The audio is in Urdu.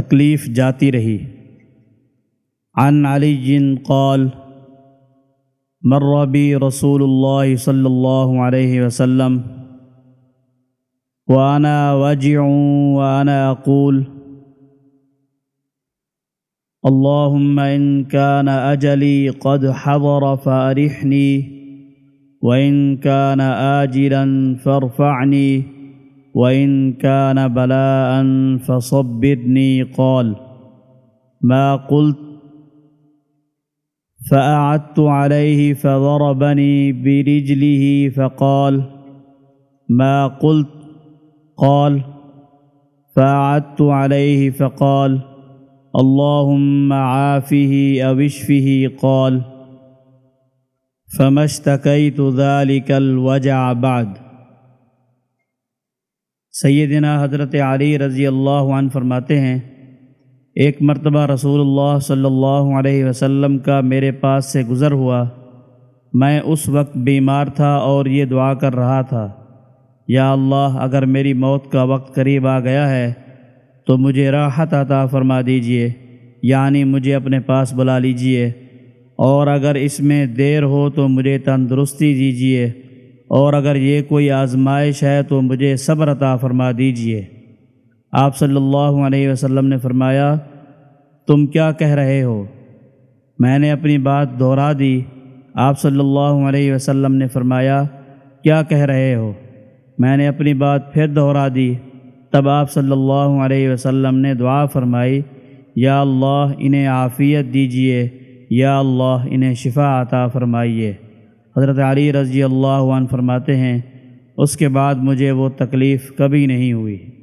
تکلیف جاتی رہی۔ عن علی قال مر بی رسول اللہ صلی اللہ علیہ وسلم وأنا وجع وأنا أقول اللهم إن كان أجلي قد حضر فأرحني وإن كان آجلا فارفعني وإن كان بلاء فصبرني. قال ما قلت. فأعدت عليه فضربني برجله فقال ما قلت. قال فأعدت عليه فقال اللهم عافه أو اشفه. قال فما اشتكيت ذلك الوجع بعد. سیدنا حضرت علی رضی اللہ عنہ فرماتے ہیں، ایک مرتبہ رسول اللہ صلی اللہ علیہ وسلم کا میرے پاس سے گزر ہوا، میں اس وقت بیمار تھا اور یہ دعا کر رہا تھا، یا اللہ اگر میری موت کا وقت قریب آ گیا ہے تو مجھے راحت عطا فرما دیجیے یعنی مجھے اپنے پاس بلا لیجیے، اور اگر اس میں دیر ہو تو مجھے تندرستی دیجیے۔ اور اگر یہ کوئی آزمائش ہے تو مجھے صبر عطا فرما دیجیے۔ آپ صلی اللہ علیہ وسلم نے فرمایا، تم کیا کہہ رہے ہو؟ میں نے اپنی بات دہرا دی۔ آپ صلی اللہ علیہ وسلم نے فرمایا، کیا کہہ رہے ہو؟ میں نے اپنی بات پھر دہرا دی۔ تب آپ صلی اللہ علیہ وسلم نے دعا فرمائی، یا اللہ انہیں عافیت دیجیے یا اللہ انہیں شفا عطا فرمائیے۔ حضرت علی رضی اللہ عنہ فرماتے ہیں، اس کے بعد مجھے وہ تکلیف کبھی نہیں ہوئی۔